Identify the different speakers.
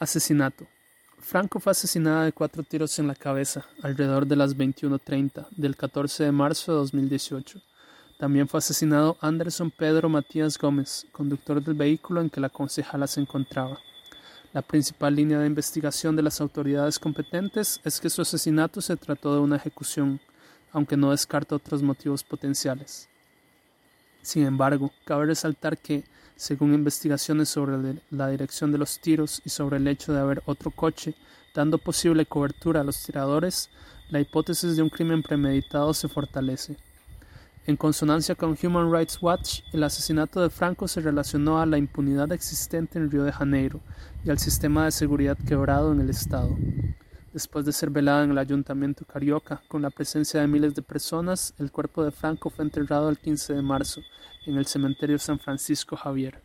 Speaker 1: Asesinato. Franco fue asesinada de cuatro tiros en la cabeza alrededor de las 21:30 del 14 de marzo de 2018. También fue asesinado Anderson Pedro Matías Gómez, conductor del vehículo en que la concejala se encontraba. La principal línea de investigación de las autoridades competentes es que su asesinato se trató de una ejecución, aunque no descarta otros motivos potenciales. Sin embargo, cabe resaltar que, según investigaciones sobre la dirección de los tiros y sobre el hecho de haber otro coche dando posible cobertura a los tiradores, la hipótesis de un crimen premeditado se fortalece. En consonancia con Human Rights Watch, el asesinato de Franco se relacionó a la impunidad existente en Río de Janeiro y al sistema de seguridad quebrado en el Estado. Después de ser velada en el ayuntamiento carioca, con la presencia de miles de personas, el cuerpo de Franco fue enterrado el 15 de marzo en el cementerio San Francisco Javier.